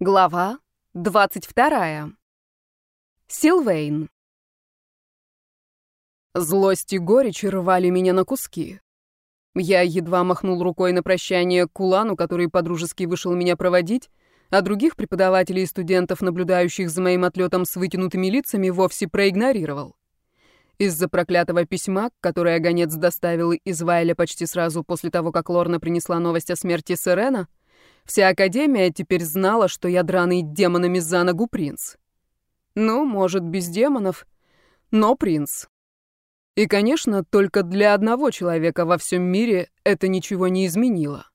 Глава 22. Силвейн. Злость и горечь рвали меня на куски. Я едва махнул рукой на прощание Кулану, который подружески вышел меня проводить, а других преподавателей и студентов, наблюдающих за моим отлетом с вытянутыми лицами, вовсе проигнорировал. Из-за проклятого письма, которое гонец доставил из Вайля почти сразу после того, как Лорна принесла новость о смерти Сирена, Вся Академия теперь знала, что я драный демонами за ногу принц. Ну, может, без демонов, но принц. И, конечно, только для одного человека во всем мире это ничего не изменило.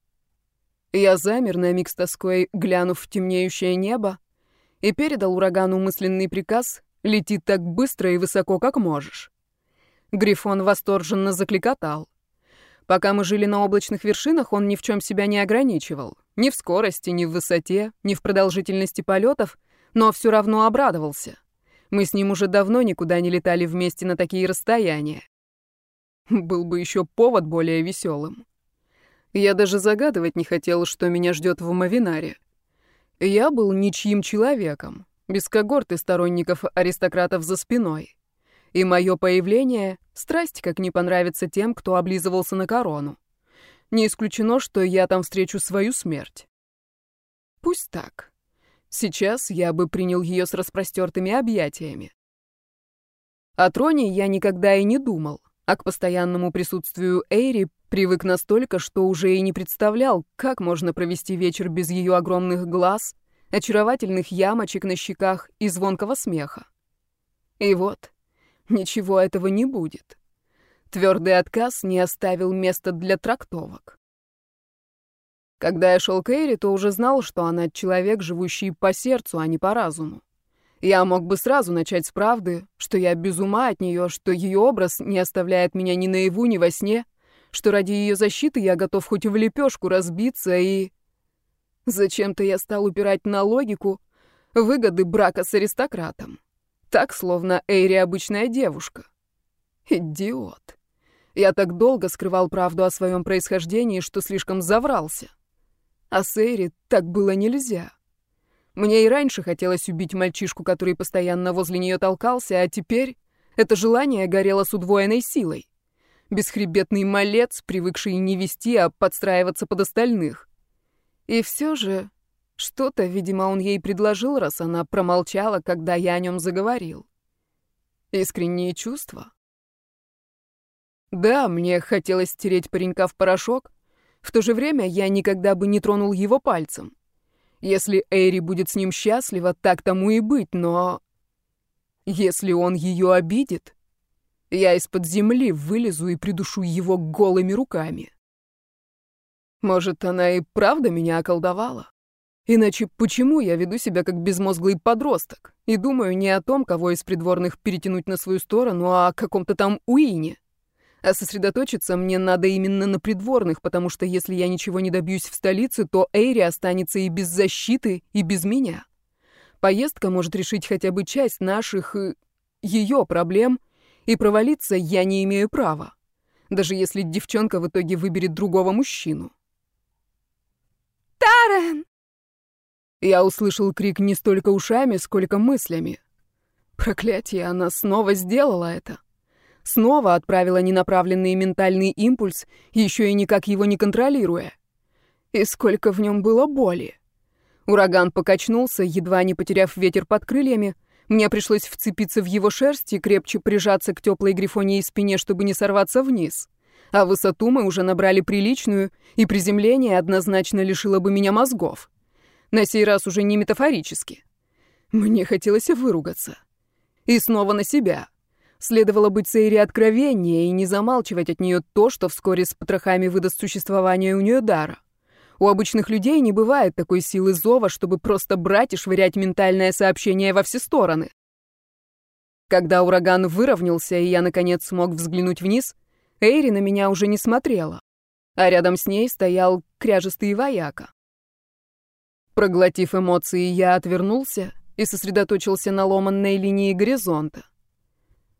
Я замер на миг с тоской, глянув в темнеющее небо, и передал урагану мысленный приказ «Лети так быстро и высоко, как можешь». Грифон восторженно закликотал. Пока мы жили на облачных вершинах, он ни в чем себя не ограничивал. Ни в скорости, ни в высоте, ни в продолжительности полетов, но все равно обрадовался. Мы с ним уже давно никуда не летали вместе на такие расстояния. Был бы еще повод более веселым. Я даже загадывать не хотел, что меня ждет в Мавинаре. Я был ничьим человеком, без когорты сторонников аристократов за спиной. И мое появление — страсть как не понравится тем, кто облизывался на корону. Не исключено, что я там встречу свою смерть. Пусть так. Сейчас я бы принял ее с распростертыми объятиями. О троне я никогда и не думал, а к постоянному присутствию Эйри привык настолько, что уже и не представлял, как можно провести вечер без ее огромных глаз, очаровательных ямочек на щеках и звонкого смеха. И вот, Ничего этого не будет. Твердый отказ не оставил места для трактовок. Когда я шел к Эйре, то уже знал, что она человек, живущий по сердцу, а не по разуму. Я мог бы сразу начать с правды, что я без ума от нее, что ее образ не оставляет меня ни наяву, ни во сне, что ради ее защиты я готов хоть в лепешку разбиться и... Зачем-то я стал упирать на логику выгоды брака с аристократом. Так, словно Эйри обычная девушка. Идиот. Я так долго скрывал правду о своем происхождении, что слишком заврался. А с Эйри так было нельзя. Мне и раньше хотелось убить мальчишку, который постоянно возле нее толкался, а теперь это желание горело с удвоенной силой. Бесхребетный малец, привыкший не вести, а подстраиваться под остальных. И все же что-то, видимо, он ей предложил, раз она промолчала, когда я о нем заговорил. Искренние чувства. Да, мне хотелось стереть паренька в порошок. В то же время я никогда бы не тронул его пальцем. Если Эйри будет с ним счастлива, так тому и быть, но... Если он ее обидит, я из-под земли вылезу и придушу его голыми руками. Может, она и правда меня околдовала? Иначе почему я веду себя как безмозглый подросток и думаю не о том, кого из придворных перетянуть на свою сторону, а о каком-то там Уине? А сосредоточиться мне надо именно на придворных, потому что если я ничего не добьюсь в столице, то Эйри останется и без защиты, и без меня. Поездка может решить хотя бы часть наших... Э, ее проблем, и провалиться я не имею права. Даже если девчонка в итоге выберет другого мужчину. «Тарен!» Я услышал крик не столько ушами, сколько мыслями. Проклятие, она снова сделала это. Снова отправила ненаправленный ментальный импульс, еще и никак его не контролируя. И сколько в нем было боли. Ураган покачнулся, едва не потеряв ветер под крыльями. Мне пришлось вцепиться в его шерсть и крепче прижаться к теплой грифонии спине, чтобы не сорваться вниз. А высоту мы уже набрали приличную, и приземление однозначно лишило бы меня мозгов. На сей раз уже не метафорически. Мне хотелось выругаться. И снова на себя. Следовало быть Сейри откровеннее и не замалчивать от нее то, что вскоре с потрохами выдаст существование у нее дара. У обычных людей не бывает такой силы зова, чтобы просто брать и швырять ментальное сообщение во все стороны. Когда ураган выровнялся, и я, наконец, смог взглянуть вниз, Эйри на меня уже не смотрела, а рядом с ней стоял кряжестый вояка. Проглотив эмоции, я отвернулся и сосредоточился на ломанной линии горизонта.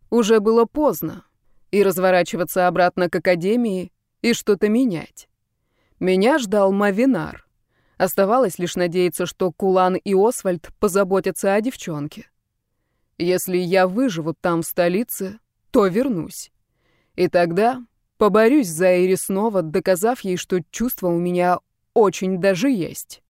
Уже было поздно, и разворачиваться обратно к академии, и что-то менять. Меня ждал Мавинар, Оставалось лишь надеяться, что Кулан и Освальд позаботятся о девчонке. Если я выживу там, в столице, то вернусь. И тогда поборюсь за Эри снова, доказав ей, что чувства у меня очень даже есть.